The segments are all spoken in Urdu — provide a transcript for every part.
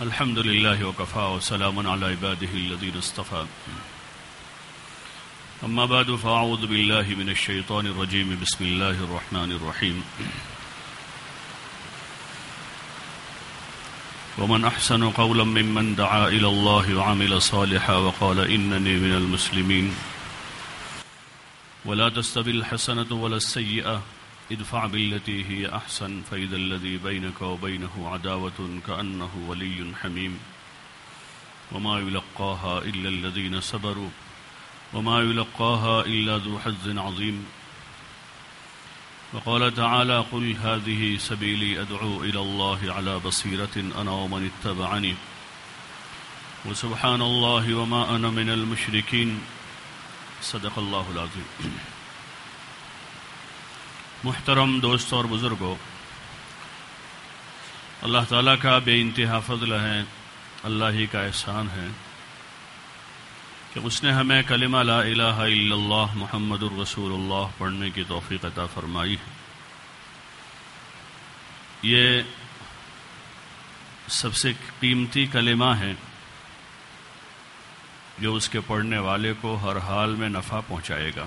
الحمد لله وكفى وسلام على عباده الذين اصطفى أما بعد فأعوذ بالله من الشيطان الرجيم بسم الله الرحمن الرحيم ومن أحسن قولا ممن دعا إلى الله وعمل صالحا وقال إنني من المسلمين ولا تستبي الحسنة ولا السيئة ادفع بالتي هي أحسن فإذا الذي بينك وبينه عداوة كأنه ولي حميم وما يلقاها إلا الذين صبروا وما يلقاها إلا ذو حظ عظيم وقال تعالى قل هذه سبيلي أدعو إلى الله على بصيرة أنا ومن اتبعني وسبحان الله وما أنا من المشركين صدق الله العظيم محترم دوستوں اور بزرگوں اللہ تعالیٰ کا بے انتہا فضل ہے اللہ ہی کا احسان ہے کہ اس نے ہمیں کلمہ لا الہ الا اللہ محمد الرسول اللہ پڑھنے کی توفیق عطا فرمائی ہے یہ سب سے قیمتی کلمہ ہے جو اس کے پڑھنے والے کو ہر حال میں نفع پہنچائے گا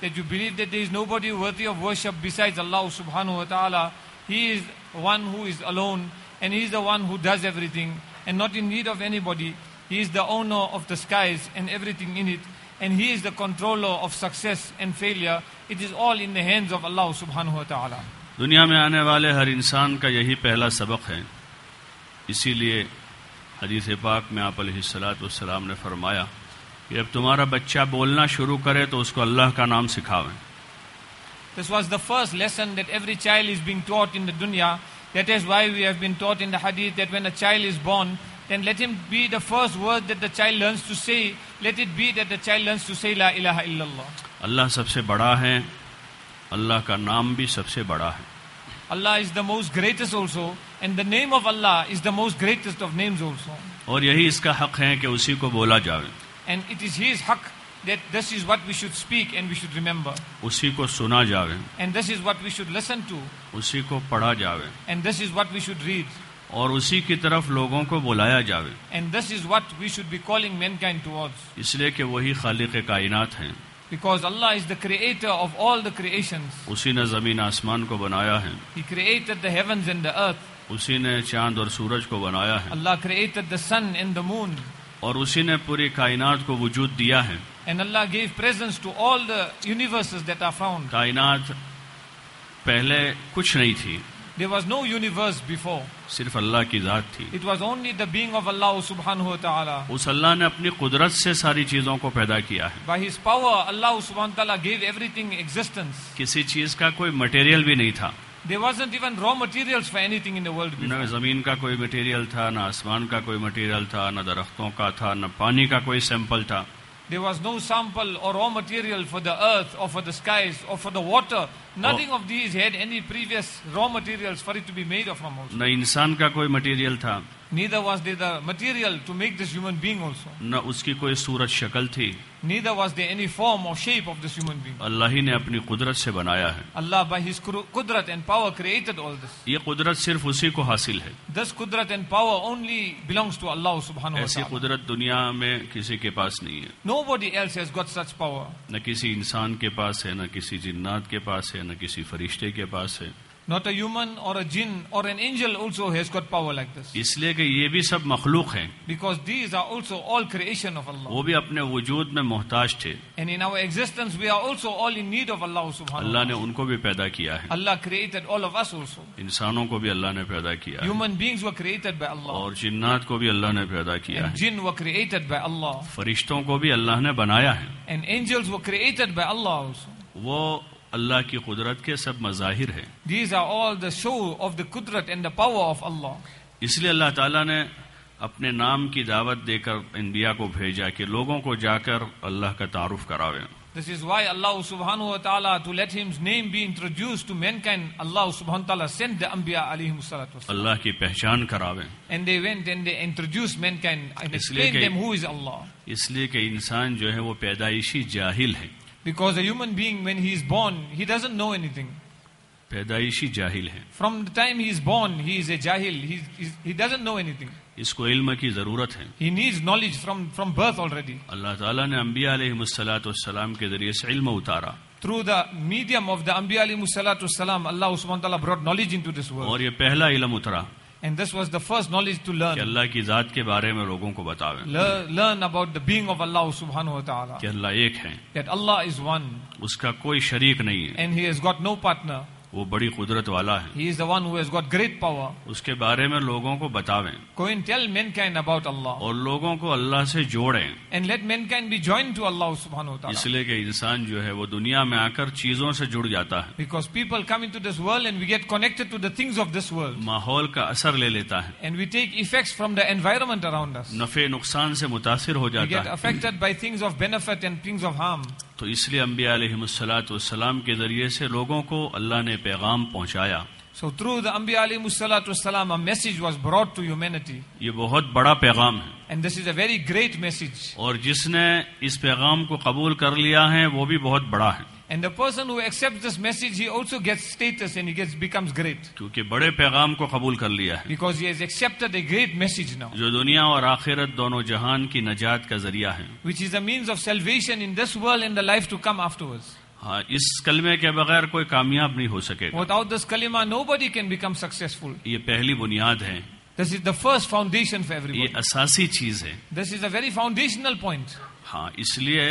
that you believe that there is nobody worthy of worship besides Allah subhanahu wa ta'ala. He is one who is alone and He is the one who does everything and not in need of anybody. He is the owner of the skies and everything in it and He is the controller of success and failure. It is all in the hands of Allah subhanahu wa ta'ala. दुनिया में आने वाले हर इंसान का यही पहला सबक है इसीलिए हदीस पाक में आप सलात ने फरमाया جب تمہارا بچہ بولنا شروع کرے تو اس کو اللہ کا نام سکھاوے اور یہی اس کا حق ہے کہ اسی کو بولا Javed And it is his haq that this is what we should speak and we should remember. उसी को सुना जावे. And this is what we should listen to. उसी को पढ़ा जावे. And this is what we should read. और उसी की तरफ लोगों को बुलाया जावे. And this is what we should be calling mankind towards. इसलिए कि वही खालिक कायनात हैं. Because Allah is the creator of all the creations. उसी ने जमीन आसमान को बनाया है. He created the heavens and the earth. उसी ने चांद और सूरज को बनाया है. Allah created the sun and the moon. اور اسی نے پوری کائنات کو وجود دیا ہے And Allah gave presence to all the universes that are found. کائنات پہلے کچھ نہیں تھی There was no universe before. صرف اللہ کی ذات تھی It was only the being of Allah subhanahu wa ta'ala. اس اللہ نے اپنی قدرت سے ساری چیزوں کو پیدا کیا ہے By his power Allah subhanahu wa ta'ala gave everything existence. کسی چیز کا کوئی material بھی نہیں تھا There wasn't even raw materials for anything in the world before. न जमीन का कोई मटेरियल था ना आसमान का कोई मटेरियल था ना दरख्तों का था ना पानी का कोई सैंपल था There was no sample or raw material for the earth or for the skies or for the water. Nothing oh. of these had any previous raw materials for it to be made of from also. न इंसान का कोई मटेरियल था نی دا واج دے دا مٹیریلو نہ کوئی سورت شکل تھی نی دا فارم اور اپنی قدرت سے بنایا اللہ پاور کریٹ یہ قدرت صرف اسی کو حاصل ہے دس قدرت ایسی قدرت دنیا میں کسی کے پاس نہیں ہے نو بوڈی ایل گوٹ سچ پاور نہ کسی انسان کے پاس ہے نہ کسی جنات کے پاس ہے نہ کسی فرشتے کے پاس ہے Not a human or a jinn or an angel also has got power like this. اس لیے کہ یہ بھی سب مخلوق ہیں. Because these are also all creation of Allah. وہ بھی اپنے وجود میں محتاج تھے. And in our existence we are also all in need of Allah subhanahu Allah نے ان کو بھی پیدا کیا ہے. Allah created all of us also. انسانوں کو بھی اللہ نے پیدا کیا ہے. Human beings were created by Allah. اور جنات کو بھی اللہ نے پیدا کیا ہے. And jinn were created by Allah. فرشتوں کو بھی اللہ نے بنایا ہے. And angels were created by Allah also. وہ اللہ کی قدرت کے سب مظاہر ہیں these are all the show of the قدرت and the power of Allah اس لیے اللہ تعالیٰ نے اپنے نام کی دعوت دے کر انبیاء کو بھیجا کہ لوگوں کو جا کر اللہ کا تعارف کراوے اللہ کی پہچان کراوے اس لیے کہ انسان جو ہے وہ پیدائشی جاہل ہے because a human being when he is born he know anything پیدائشی جاہل ہے from the time he is born he is a جاہل ہی نو اینی تھنگ اس کو علم کی ضرورت ہے he needs knowledge from from birth already Allah تعالیٰ نے امبیا علیہ السلاۃ والسلام کے ذریعے سے علم اتارا through the medium of the ambiya علیہ السلاۃ والسلام اللہ عثمان تعالیٰ براڈ نالج ورلڈ اور یہ پہلا علم اترا And this was the first knowledge to learn. Learn about the being of Allah subhanahu wa ta'ala. That Allah is one. Uska koi sharik nahi hai. And he has got no partner. وہ بڑی قدرت والا ہے He is the one who has got great power. اس کے بارے میں لوگوں کو بتاویں Go and tell mankind about Allah. اور لوگوں کو اللہ سے جوڑیں And let mankind be joined to Allah subhanahu wa ta'ala. اس لیے کہ انسان جو ہے وہ دنیا میں آ کر چیزوں سے جڑ جاتا ہے Because people come into this world and we get connected to the things of this world. ماحول کا اثر لے لیتا ہے And we take effects from the environment around us. نفع نقصان سے متاثر ہو جاتا ہے We get affected by things of benefit and things of harm. تو اس لیے انبیاء علیہ السلاۃ والسلام کے ذریعے سے لوگوں کو اللہ نے پیغام پہنچایا یہ بہت بڑا پیغام ہے ویری گریٹ میسج اور جس نے اس پیغام کو قبول کر لیا ہے وہ بھی بہت بڑا ہے and the present this message has becomes great کی بڑے پیغام کو قبول کر لیا ہے بیکاز میسج ناؤ جو دنیا اور آخرت دونوں جہان کی نجات کا ذریعہ ہے ہاں، اس کلمے کے بغیر کوئی کامیاب نہیں ہو سکے ود آؤٹ دس کلم nobody can become successful یہ پہلی بنیاد ہے this is the first foundation فیوری یہ اصاسی چیز ہے this is a very foundational point ہاں اس لیے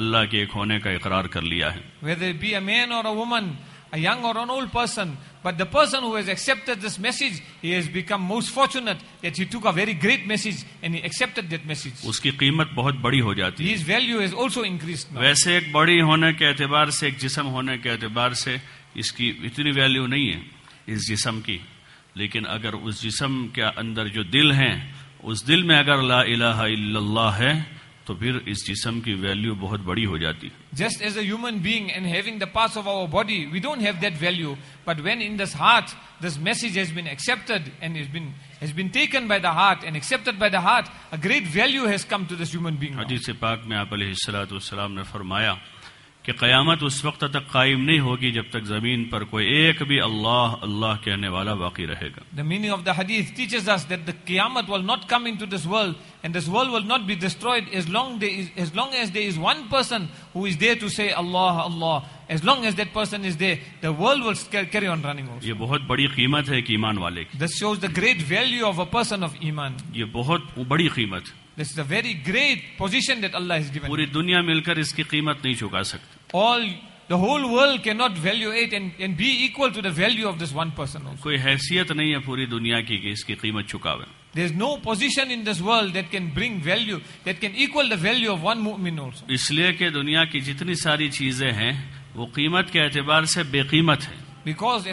اللہ کے ایک ہونے کا اقرار کر لیا ہے whether it be a man or a woman a young or an old person but the person who has accepted this message he has become most fortunate that he took a very great message and he accepted that message اس کی قیمت بہت بڑی ہو جاتی ہے his value has also increased now. ویسے ایک بڑی ہونے کے اعتبار سے ایک جسم ہونے کے اعتبار سے اس کی اتنی ویلیو نہیں ہے اس جسم کی لیکن اگر اس جسم کے اندر جو دل ہیں اس دل میں اگر لا الہ الا اللہ ہے تو پھر اس جسم کی ویلیو بہت بڑی ہو جاتی just as a being and the parts of body we don't have that value but when in this heart this message has been great نے فرمایا the meaning of the hadith teaches us that the قیامت will not come into this world and this world will not be destroyed as long, as, there is one person who is there to say Allah Allah as long as that person is there the world will carry on running also. یہ بہت بڑی قیمت ہے ایک ایمان والے کی this shows the great value of a person of iman this a very great position that Allah پوری دنیا مل کر اس کی قیمت نہیں چکا سکتا ہول ولڈ کی نوٹ ویلو اٹ بیوی to the value of this one person کوئی حیثیت نہیں ہے پوری دنیا کی اس کی قیمت چکاویں there is no position in this world that can bring value that can value of one اس لیے کہ دنیا کی جتنی ساری چیزیں ہیں وہ قیمت کے اعتبار سے بے قیمت ہے because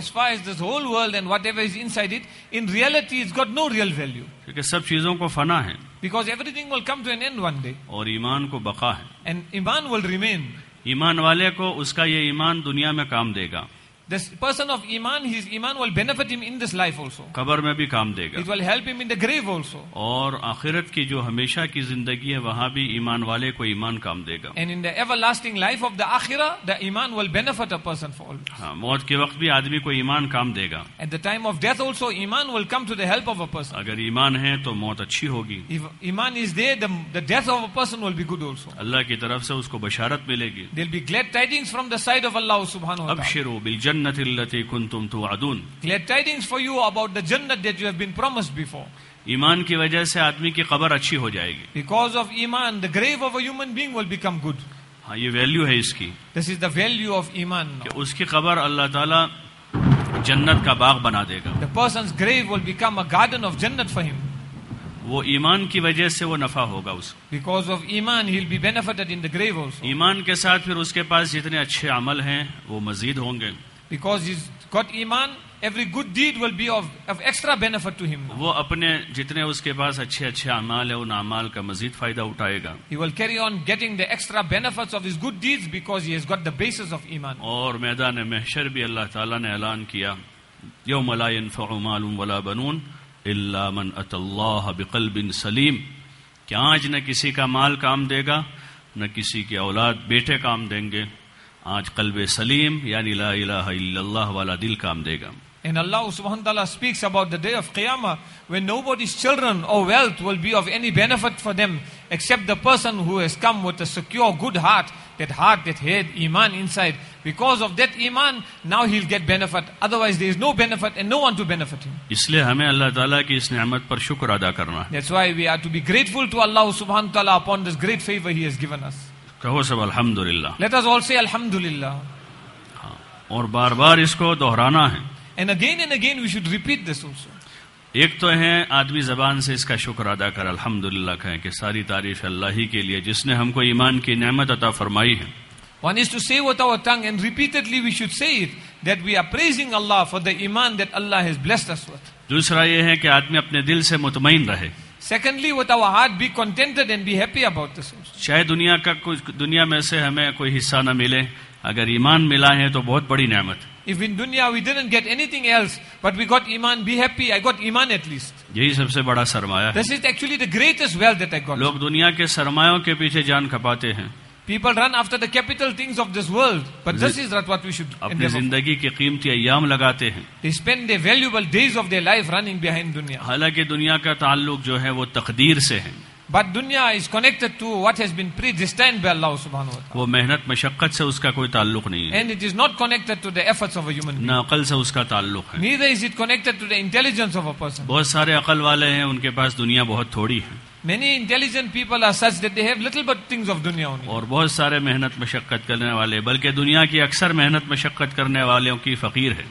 this whole world and whatever inside it reality got no real value کیونکہ سب چیزوں کو فنا ہے Because everything will come to an end one day. اور ایمان کو بقا ہے. And ایمان will remain. ایمان والے کو اس کا یہ ایمان دنیا میں کام دے گا. this person of iman his iman will benefit him in this life also قبر میں بھی کام دے گا it will help him in the grave also اور اخرت کی جو ہمیشہ کی زندگی ہے وہاں بھی ایمان والے کو ایمان کام دے گا and in the everlasting life of the akhirah the iman will benefit a person for all ہاں موت کے وقت بھی آدمی کو ایمان کام دے گا at the time of death also iman will come to the help of a person اگر ایمان ہے تو موت اچھی ہوگی if iman is there the, the death of a person will be good also اللہ کی طرف سے اس کو بشارت ملے گی there'll be glad tidings from the side of allah subhanahu wa ta'ala abshiru bil jannah الْجَنَّةِ الَّتِي كُنْتُمْ تُوَعَدُونَ Clear tidings for you about the jannah that you have been promised before. ایمان کی وجہ سے آدمی کی قبر اچھی ہو جائے گی. Because of ایمان, the grave of a human being will become good. ہاں یہ value ہے اس کی. This is the value of ایمان. کہ اس کی قبر اللہ تعالیٰ جنت کا باغ بنا دے گا. The person's grave will become a garden of جنت for him. وہ ایمان کی وجہ سے وہ نفع ہوگا اس کو ایمان کے ساتھ پھر اس کے پاس جتنے اچھے عمل ہیں وہ مزید ہوں گے اپنے جتنے اس کے پاس اچھے اچھے کا مزید فائدہ اور میدان بھی اللہ تعالی نے اعلان کیا بنون اتى الله بن سلیم کہ آج نہ کسی کا مال کام دے گا نہ کسی کے اولاد بیٹے کام دیں گے आज And Allah subhanahu wa ta'ala speaks about the day of Qiyamah when nobody's children or wealth will be of any benefit for them except the person who has come with a secure, good heart. That heart that had Iman inside. Because of that Iman, now he'll get benefit. Otherwise, there is no benefit and no one to benefit him. That's why we are to be grateful to Allah subhanahu wa ta'ala upon this great favor he has given us. کہو سب الحمد للہ لیٹ از آل سے الحمد للہ اور بار بار اس کو دہرانا ہے and again and again we should repeat this also ایک تو ہے آدمی زبان سے اس کا شکر ادا کر الحمد للہ کہیں کہ ساری تعریف اللہ ہی کے لیے جس نے ہم کو ایمان کی نعمت عطا فرمائی ہے One is to say with our tongue and repeatedly we should say it that we are praising Allah for the iman that Allah has blessed us with. دوسرا یہ ہے کہ آدمی اپنے دل سے مطمئن رہے سیکنڈلی وہ تو heart be contented and be happy about this شاید دنیا کا کچھ دنیا میں سے ہمیں کوئی حصہ نہ ملے اگر ایمان ملا ہے تو بہت بڑی نعمت If in dunya we didn't get anything else, but we got iman, be happy, I got iman at least. یہی سب سے بڑا سرمایہ ہے. This is actually the greatest wealth that I got. لوگ دنیا کے سرمایوں کے پیچھے جان کھپاتے ہیں. People run after the capital things of this world but this is what we should اپنی زندگی کے قیمتی ایام لگاتے ہیں they spend the valuable days of the life running behind دنیا حالانکہ دنیا کا تعلق جو ہے وہ تقدیر سے ہے But dunya is connected to what has been predestined by Allah subhanahu wa ta'ala. وہ محنت مشقت سے اس کا کوئی تعلق نہیں ہے. And it is not connected to the efforts of a human being. نہ عقل سے اس کا تعلق ہے. Neither is it connected to the intelligence of a person. بہت سارے عقل والے ہیں ان کے پاس دنیا بہت تھوڑی ہے. Many intelligent people are such that they have little but things of dunya only. اور بہت سارے محنت مشقت کرنے والے بلکہ دنیا کی اکثر محنت مشقت کرنے والوں کی فقیر ہے.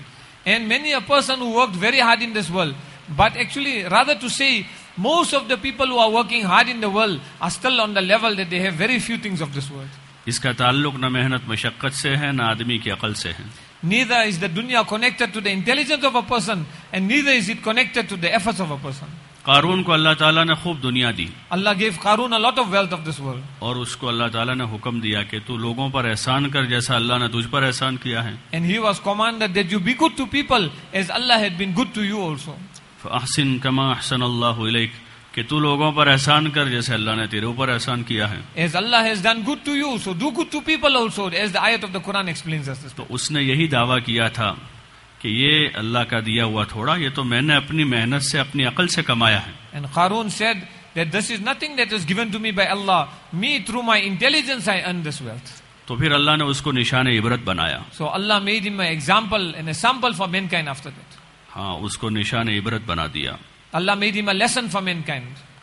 And many a person who worked very hard in this world but actually rather to say Most of the people who are working hard in the world are still on the level that they have very few things of this world. इसका ताल्लुक न मेहनत मशक्क़त से है न आदमी की अकल से है Neither is the dunya connected to the intelligence of a person and neither is it connected to the efforts of a person. कारून को अल्लाह ताला ने खूब दुनिया दी Allah give Qarun a lot of wealth of this world और उसको अल्लाह ताला ने हुक्म दिया कि तू लोगों पर एहसान कर जैसा अल्लाह ने तुझ पर एहसान किया है and he was commanded that you be good to people as Allah had been good to you also فاحسن كما احسن الله اليك کہ تو لوگوں پر احسان کر جیسے اللہ نے تیرے اوپر احسان کیا ہے as Allah has done good to you so do good to people also as the ayat of the Quran explains us this تو اس نے یہی دعویٰ کیا تھا کہ یہ اللہ کا دیا ہوا تھوڑا یہ تو میں نے اپنی محنت سے اپنی عقل سے کمایا ہے and Qarun said that this is nothing that is given to me by Allah me through my intelligence I earn this wealth تو پھر اللہ نے اس کو نشان عبرت بنایا so Allah made him an example and a sample for mankind after that ہاں اس کو نشان عبرت بنا دیا اللہ میری فار مین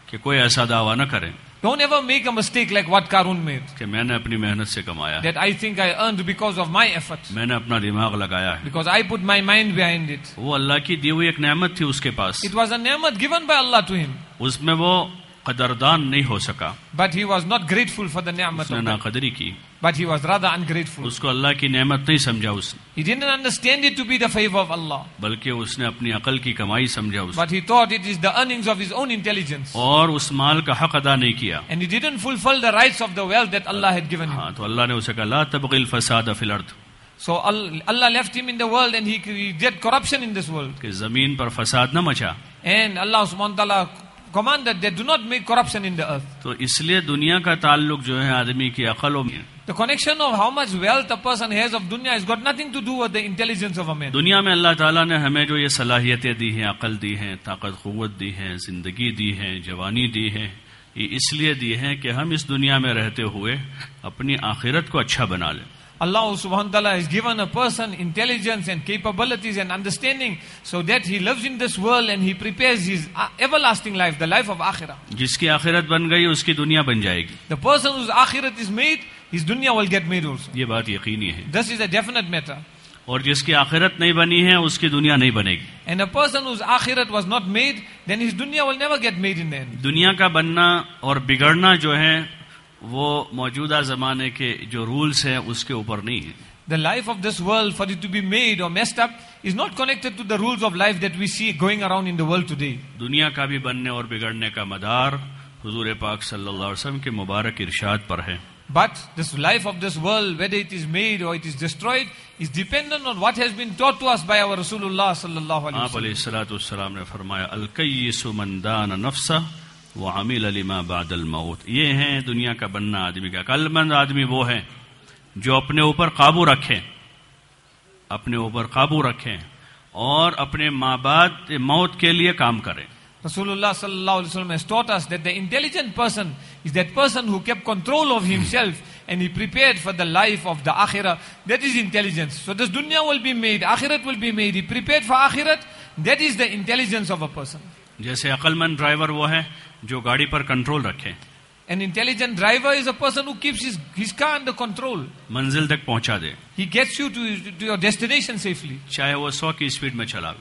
کہ کوئی ایسا دعویٰ نہ کرے don't ever make a mistake like what Qarun کہ میں نے اپنی محنت سے کمایا میں نے اپنا دماغ لگایا because I put my mind behind وہ اللہ کی دی ہوئی ایک نعمت تھی اس کے پاس was a nimat given by Allah to hand اس میں وہ But he was not grateful for the not grateful for the niyamat नाकदरी की but he was rather ungrateful उसको अल्लाह की नेमत नहीं समझा उसने understand it to be the favour of Allah बल्कि उसने अपनी अकल की कमाई समझा उसने but he thought it is the earnings of his own intelligence और उस So Allah left him in the world and he did corruption in this world. कि ज़मीन पर फसाद न मचा. And Allah subhanahu wa ta'ala commanded do not make corruption in the earth. تو اس لیے دنیا کا تعلق جو ہے آدمی کی عقلوں میں دنیا میں اللہ تعالیٰ نے ہمیں جو یہ صلاحیتیں دی ہیں عقل دی ہیں طاقت قوت دی ہیں زندگی دی ہیں جوانی دی ہیں یہ اس لیے دی ہیں کہ ہم اس دنیا میں رہتے ہوئے اپنی آخرت کو اچھا بنا لیں Allah subhanahu wa ta'ala has given a person intelligence and capabilities and understanding so that he lives in this world and he prepares his uh, everlasting life, the life of akhirah. जिसकी आखिरत बन गई उसकी दुनिया बन जाएगी. The person whose akhirat is made, his dunya will get made also. ये बात यकीनी है. This is a definite matter. और जिसकी आखिरत नहीं बनी है उसकी दुनिया नहीं बनेगी and a person whose akhirat was not made then his dunya will never get made in the end दुनिया का बनना और बिगड़ना जो है وہ موجودہ زمانے کے جو رولز ہیں اس کے اوپر نہیں ہیں the life of this world for it to be made or messed up is not connected to the rules of life that we see going around in the world today. دنیا کا بھی بننے اور بگڑنے کا مدار حضور پاک صلی اللہ علیہ وسلم کے مبارک ارشاد پر ہے But this life of this world, whether it is made or it is destroyed, is dependent on what has been taught to us by our Rasulullah sallallahu alayhi wa sallam. آپ علیہ السلام نے فرمایا, الْقَيِّسُ مَنْ دَانَ نَفْسَهُ وہ عامل علیما بعد الموت یہ ہیں دنیا کا بننا آدمی کا کل مند آدمی وہ ہے جو اپنے اوپر قابو رکھے اپنے اوپر قابو رکھے اور اپنے ماں بعد موت کے لیے کام کرے رسول اللہ صلی اللہ علیہ وسلم has taught us that the intelligent person is that person who kept control of himself and he prepared for the life of the akhirah that is intelligence so this dunya will be made akhirat will be made he prepared for akhirat that is the intelligence of a person جیسے عقل مند ڈرائیور وہ ہے جو گاڑی پر کنٹرول رکھے An intelligent driver is a person who keeps his, his car under control. منزل تک پہنچا دے. He gets you to, to your destination safely. چاہے وہ سو کی سپیڈ میں چلا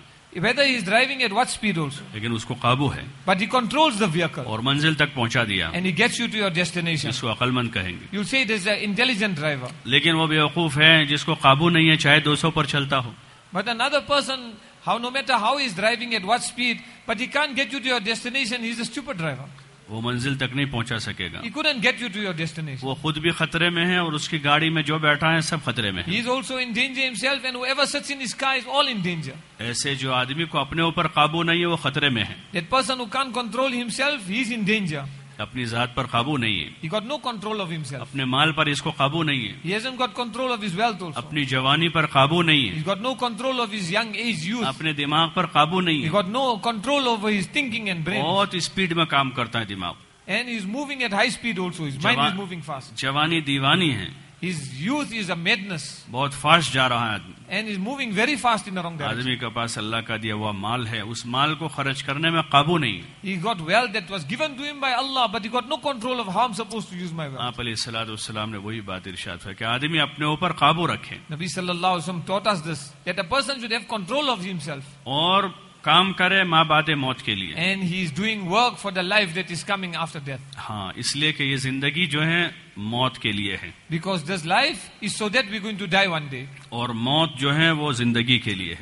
Whether he is driving at what speed also. لیکن اس کو قابو ہے. But he controls the vehicle. اور منزل تک پہنچا دیا. And he gets you to your destination. اس کو عقل مند کہیں گے. You'll say it is an intelligent driver. لیکن وہ بیوقوف ہے جس کو قابو نہیں ہے چاہے دو سو پر چلتا ہو. But another person How no matter how he's driving at what speed, but he can't get you to your destination. He's a stupid driver. He couldn't get you to your destination. He's also in danger himself, and whoever sits in his car is all in danger. ऐसे जो आदमी को अपने ऊपर काबू नहीं है वो खतरे में है That person who can't control himself, he's in danger. اپنی ذات پر قابو نہیں ہے اپنے مال پر اس کو قابو نہیں ہے اپنی جوانی پر قابو نہیں ہے اپنے دماغ پر قابو نہیں ہے بہت اسپیڈ میں کام کرتا ہے دماغ and moving mind is moving fast. جوانی دیوانی ہے بہت فاسٹ جا رہا ہے آدمی کا دیا ہوا مال ہے اس مال کو خرچ کرنے میں کابو نہیں you got wealth that was given but no control السلام نے وہی بات ارشاد اپنے اوپر قابو رکھے اور کام کرے ماں باد موت کے لیے for the life that is coming after death ہاں اس لیے کہ یہ زندگی جو ہے موت کے لیے ہے because this life is so that we going to die one day اور موت جو ہے وہ زندگی کے لیے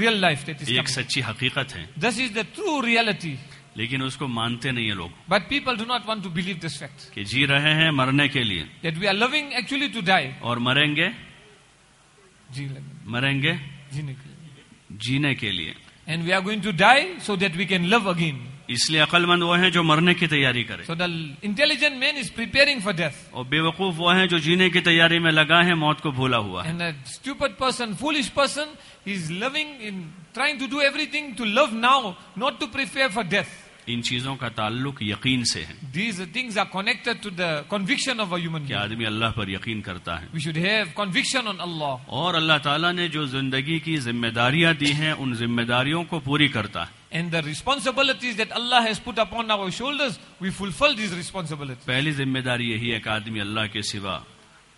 ریئل لائف ایک سچی حقیقت ہے this is the true reality لیکن اس کو مانتے نہیں ہیں لوگ but people do not want to believe this fact کہ جی رہے ہیں مرنے کے لیے دیٹ وی آر لوگ ایکچولی ٹو ڈائی اور مریں گے جی مریں گے جی نکل جینے کے لیے and we are going to die so that we can live again اس لیے عقل مند وہ ہیں جو مرنے کی تیاری کرے so intelligent man is preparing for death اور بے وقوف وہ ہیں جو جینے کی تیاری میں لگا ہے موت کو بھولا ہوا person person is living trying to do everything to live now not to for death ان چیزوں کا تعلق یقین سے دیز تھنگز آر کونکٹ آدمی اللہ پر یقین کرتا ہے اور اللہ تعالیٰ نے جو زندگی کی ذمہ داریاں دی ہیں ان ذمہ داریوں کو پوری کرتا ہے پہلی ذمہ داری یہی ہے اللہ کے سوا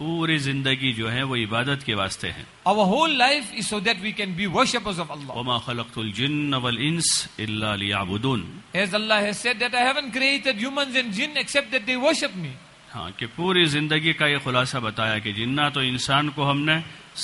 پوری زندگی جو ہے وہ عبادت کے واسطے ہیں our whole life is so that we can be worshippers of Allah وما خلقت الجن والانس الا ليعبدون as Allah has said that I haven't created humans and jinn except that they worship me ہاں کہ پوری زندگی کا یہ خلاصہ بتایا کہ جنات و انسان کو ہم نے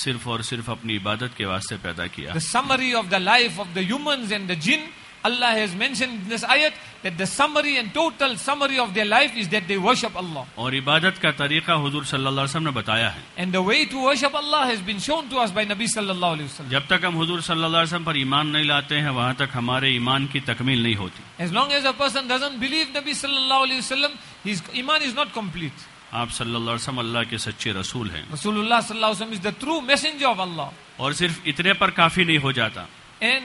صرف اور صرف اپنی عبادت کے واسطے پیدا کیا the summary of the life of the humans and the jinn Allah has mentioned in this ayat that the summary and total summary of their life is that they worship Allah. और इबादत का तरीका हुजूर सल्लल्लाहु अलैहि वसल्लम ने बताया है. And the way to worship Allah has been shown to us by Nabi सल्लल्लाहु alaihi wasallam. जब तक हम हुजूर सल्लल्लाहु अलैहि वसल्लम पर ईमान नहीं लाते हैं वहां तक हमारे ईमान की तकमील नहीं होती. As long as a person doesn't believe Nabi सल्लल्लाहु alaihi wasallam his iman is not complete. आप सल्लल्लाहु अलैहि वसल्लम अल्लाह के सच्चे रसूल हैं। रसूलुल्लाह सल्लल्लाहु अलैहि वसल्लम is the true messenger of Allah. और सिर्फ इतने पर काफी नहीं हो जाता। And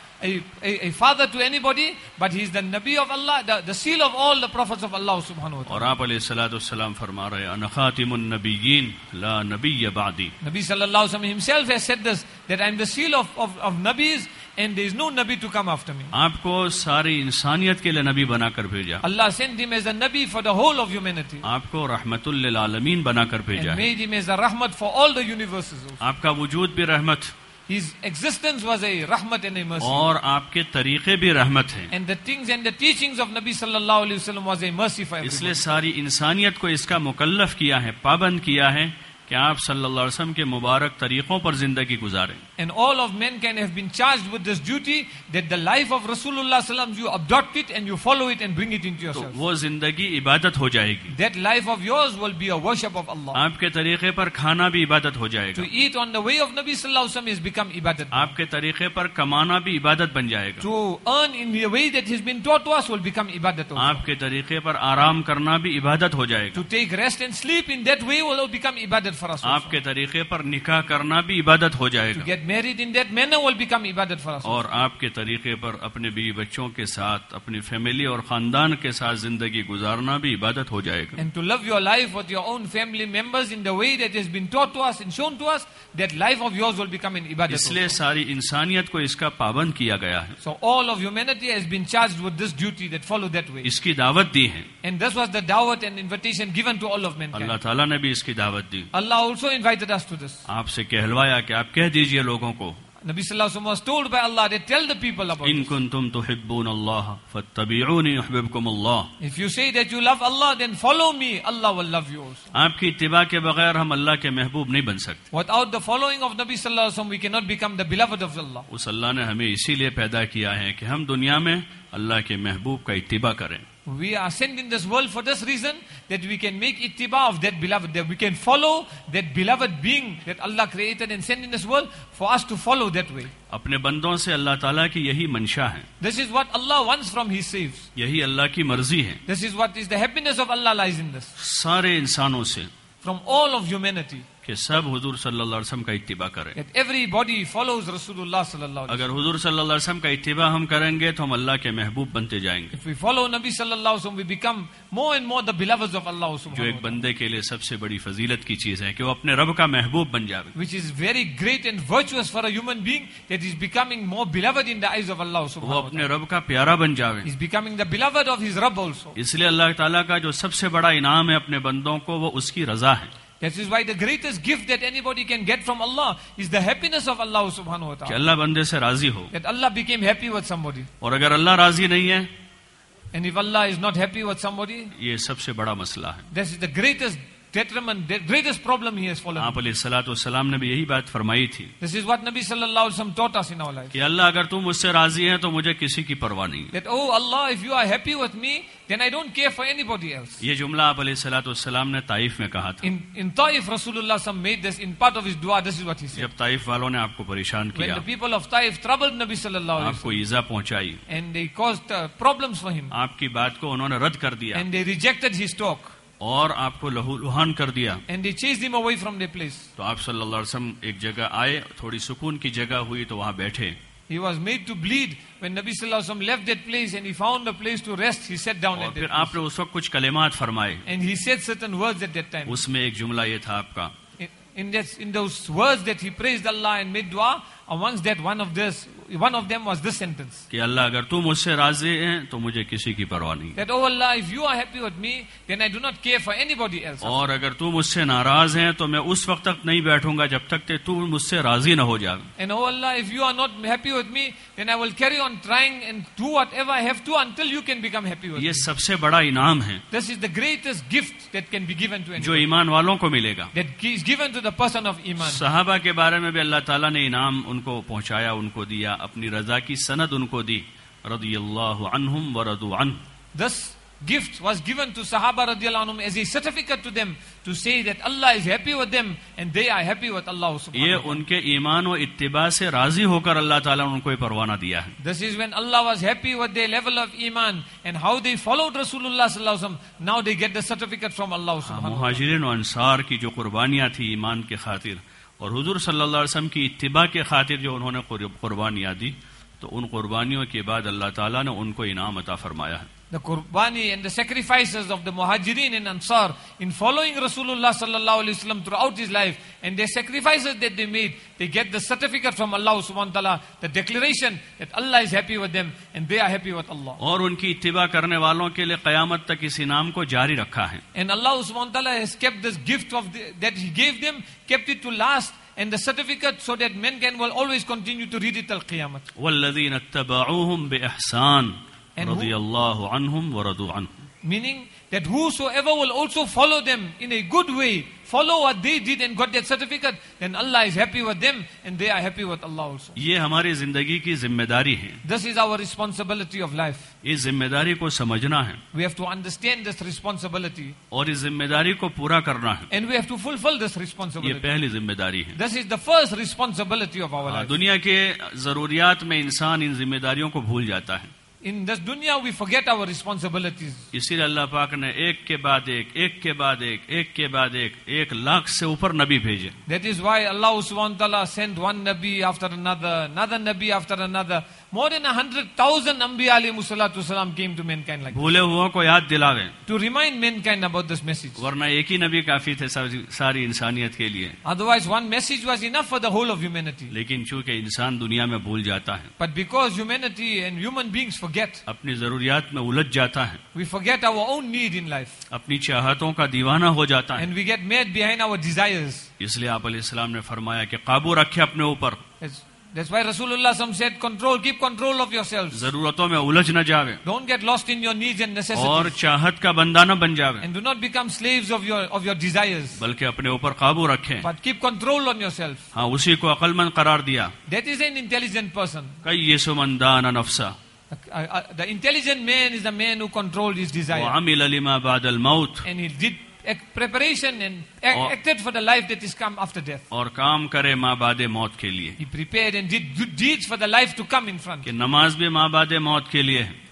a, a, a father to anybody, but he is the Nabi of Allah, the, the seal of all the prophets of Allah subhanahu wa ta'ala. اور آپ علیہ الصلوۃ والسلام فرما رہے ہیں انا خاتم النبیین لا نبی بعدی نبی himself has said this that I am the seal of of of nabis and there is no nabi to come after me آپ کو ساری انسانیت کے لیے نبی بنا کر بھیجا اللہ sent him as a nabi for the whole of humanity آپ کو رحمت للعالمین بنا کر بھیجا and made him as a rahmat for all the universes آپ کا وجود بھی رحمت اور آپ کے طریقے بھی رحمت teachings of Nabi sallallahu alayhi wa sallam was a mercy for ہے اس لیے ساری انسانیت کو اس کا مکلف کیا ہے پابند کیا ہے کہ آپ صلی اللہ علیہ وسلم کے مبارک طریقوں پر زندگی گزاریں and all of men can have been charged with this duty that the life of رسول اللہ علیہ وسلم you adopt it and you follow it and bring it into yourself وہ زندگی عبادت ہو جائے گی that life of yours will be a worship of Allah آپ کے طریقے پر کھانا بھی عبادت ہو جائے گا to eat on the way of نبی صلی اللہ علیہ وسلم has become عبادت آپ کے طریقے پر کمانا بھی عبادت بن جائے گا to earn in the way that has been taught to us will become عبادت آپ کے طریقے پر آرام کرنا بھی عبادت ہو جائے گا to take rest and sleep in that way will become عبادت آپ کے طریقے پر نکاح کرنا بھی عبادت ہو جائے گا اور آپ کے طریقے پر اپنے بیوی بچوں کے ساتھ اپنی فیملی اور خاندان کے ساتھ زندگی گزارنا بھی عبادت ہو جائے گا اس ساری انسانیت کو اس کا پابند کیا گیا ہے اس کی دعوت دی ہے اللہ تعالیٰ نے بھی اس کی دعوت دی اللہ آپ سے کہلوایا کہ آپ کہہ دیجئے لوگوں کو also آپ کی اتباع کے بغیر ہم اللہ کے محبوب نہیں بن سکتے اللہ اس نے ہمیں اسی لیے پیدا کیا ہے کہ ہم دنیا میں اللہ کے محبوب کا اتباع کریں We are sent in this world for this reason that we can make ittiba of that beloved, that we can follow that beloved being that Allah created and sent in this world for us to follow that way. अपने बंदों से अल्लाह ताला की यही मंशा है this is what Allah wants from his सेव्स यही अल्लाह की मर्जी है this is what is the of Allah lies in this सारे इंसानों से फ्रॉम ऑल ऑफ ह्यूमैनिटी کہ سب حضور صلی اللہ علیہ وسلم کا علیہ وسلم اگر حضور صلی اللہ علیہ وسلم کا اتباع ہم کریں گے تو ہم اللہ کے محبوب بنتے جائیں گے جو ایک بندے کے لیے سب سے بڑی فضیلت کی چیز ہے کہ وہ اپنے رب کا محبوب بن جائے ویچ از ویری گریٹو اس لیے اللہ تعالیٰ کا جو سب سے بڑا انعام ہے اپنے بندوں کو وہ اس کی رضا ہے That is why the greatest gift that anybody can get from Allah is the happiness of Allah subhanahu wa ta'ala. That Allah became happy with somebody. And if Allah is not happy with somebody, This is the greatest detriment, the greatest problem he has fallen. आप सलाम ने भी यही बात फरमाई थी This is what Nabi sallallahu alaihi taught us in our life. कि अल्लाह अगर तू मुझसे राजी है तो मुझे किसी की परवाह नहीं है That oh Allah if you are happy with me then I don't care for anybody else. ये जुमला आप सलाम ने ताइफ में कहा था In in Taif Rasulullah sallam made this in part of his dua this is what he said. जब ताइफ वालों ने आपको परेशान किया When the people of Taif troubled Nabi sallallahu alaihi wasallam आपको इजा पहुंचाई and they caused uh, problems for him. आपकी बात को उन्होंने रद्द कर दिया And they rejected his talk اور آپ کو لہو لوہان کر دیا فرام دی پلیس تو آپ صلی اللہ علیہ وسلم ایک جگہ آئے تھوڑی سکون کی جگہ ہوئی تو وہاں بیٹھے He was made to bleed when Nabi Sallallahu Alaihi Wasallam left that place and he found a place to rest. He sat down at that place. And he said certain words at that time. In, in, that, in those words that he praised Allah and made dua, amongst that one of this one of them was this sentence. That oh Allah if you are happy with me then I do not care for anybody else. Or And oh Allah if you are not happy with me then I will carry on trying and do whatever I have to until you can become happy with me. This is the greatest gift that can be given to anyone. That is given to the person of iman. सहाबा के बारे में भी अल्लाह ताला ने इनाम उनको पहुंचाया उनको दिया اپنی رضا کی سند ان کو دی رضی اللہ عنہم و رضو عنہ دس gift was given to Sahaba radiallahu anhum as a certificate to them to say that Allah is happy with them and they are happy with Allah subhanahu wa ta'ala. یہ ان کے ایمان و اتباع سے راضی ہو کر اللہ تعالیٰ ان کو یہ پروانہ دیا ہے. This is when Allah was happy with their level of iman and how they followed Rasulullah sallallahu alaihi wasallam. Now they get the certificate from Allah subhanahu wa ta'ala. مہاجرین و انصار کی جو قربانیاں تھی ایمان کے خاطر اور حضور صلی اللہ علیہ وسلم کی اتباع کے خاطر جو انہوں نے قربانیاں دی تو ان قربانیوں کے بعد اللہ تعالیٰ نے ان کو انعام عطا فرمایا ہے the qurbani and the sacrifices of the muhajirin and ansar in following rasulullah sallallahu alaihi wasallam throughout his life and their sacrifices that they made they get the certificate from allah subhanahu wa taala the declaration that allah is happy with them and they are happy with allah aur unki ittiba karne walon ke liye qayamat tak is inam ko jari rakha hai and allah subhanahu wa taala has kept this gift of the, that he gave them kept it to last and the certificate so that men can will always continue to read it till qiyamah. وَالَّذِينَ اتَّبَعُوهُمْ بِإِحْسَانٍ and radiyallahu anhum anhum. Meaning that whosoever will also follow them in a good way, follow what they did and got that certificate, then Allah is happy with them and they are happy with Allah also. ये हमारी जिंदगी की जिम्मेदारी है. This is our responsibility of life. इस जिम्मेदारी को समझना है. We have to understand this responsibility. और इस जिम्मेदारी को पूरा करना है. And we have to fulfill this responsibility. ये पहली जिम्मेदारी है. This is the first responsibility of our life. दुनिया के जरूरियात में इंसान इन जिम्मेदारियों को भूल जाता है. ان دس دنیا وی فیٹ او ریسپانسیبلٹی اسی لیے اللہ پاک نے ایک کے بعد ایک ایک کے بعد ایک ایک کے بعد ایک ایک لاکھ سے اوپر نبی بھیجا دیٹ از وائی اللہ عثمان تعالی سینٹ ون نبی after another nabi after more than a hundred thousand ambiya علیم کیم ٹو مین کو ایک ہی نبی کافی ساری انسانیت کے لیے انسان دنیا میں بٹ بیکنٹیومنگ اپنی ضروریات میں الجھ جاتا ہے اپنی چاہتوں کا دیوانہ ہو جاتا ہے اس لیے آپ علیہ السلام نے فرمایا کہ قابو رکھے اپنے اوپر That's why Rasulullah said control keep control of yourselves do Don't get lost in your needs and necessities And do not become slaves of your of your desires But keep control on yourself उसी को करार दिया That is an intelligent person कय्यसुमन दान नफ्सा uh, uh, The intelligent man is the man who controlled his desires. And he did اور کام کرے ماں باد موت کے لیے نماز بھی ماں باد موت کے لیے ہے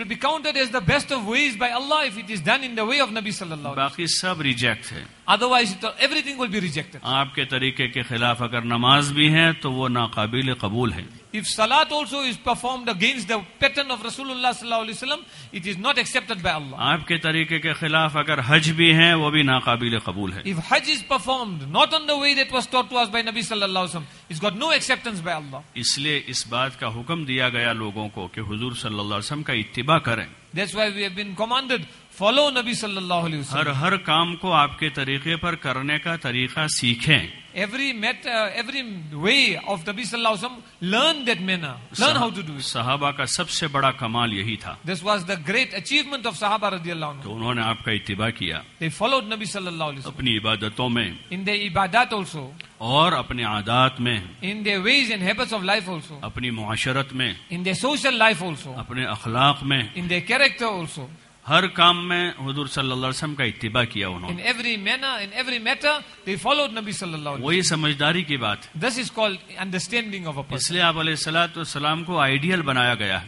will be counted as the best of ways by Allah if it is done in the way of Nabi sallallahu alaihi wasallam. باقی سب ریجیکٹ ہے. Otherwise it, everything will be rejected. آپ کے طریقے کے خلاف اگر نماز بھی ہیں تو وہ ناقابل قبول ہیں. If salat also is performed against the pattern of Rasulullah sallallahu alaihi wasallam, it is not accepted by Allah. آپ کے طریقے کے خلاف اگر حج بھی ہیں وہ بھی ناقابل قبول ہے. If hajj is performed not on the way that was taught to us by Nabi sallallahu alaihi wasallam, it's got no acceptance by Allah. اس لیے اس بات کا حکم دیا گیا لوگوں کو کہ حضور صلی اللہ علیہ وسلم کا اتباع کریں. That's why we have been commanded follow nabi صلی اللہ علیہ وسلم ہر ہر کام کو آپ کے طریقے پر کرنے کا طریقہ سیکھیں every matter every way of nabi صلی اللہ وسلم learn that manner learn how to do صحابہ کا سب سے بڑا کمال یہی تھا this was the great achievement of sahaba رضی اللہ عنہ انہوں نے آپ کا اتباع کیا دے فالو نبی صلی اللہ علیہ وسلم اپنی عبادتوں میں ان دے عبادات آلسو اور اپنے عادات میں in their ways and habits of life also اپنی معاشرت میں in their social life also اپنے اخلاق میں ان دے کیریکٹر آلسو ہر کام میں حضور صلی اللہ علیہ وسلم کا اتباع کیا انہوں صلی اللہ علیہ علیہ وہی سمجھداری کی بات اس آپ والسلام کو آئیڈیل بنایا گیا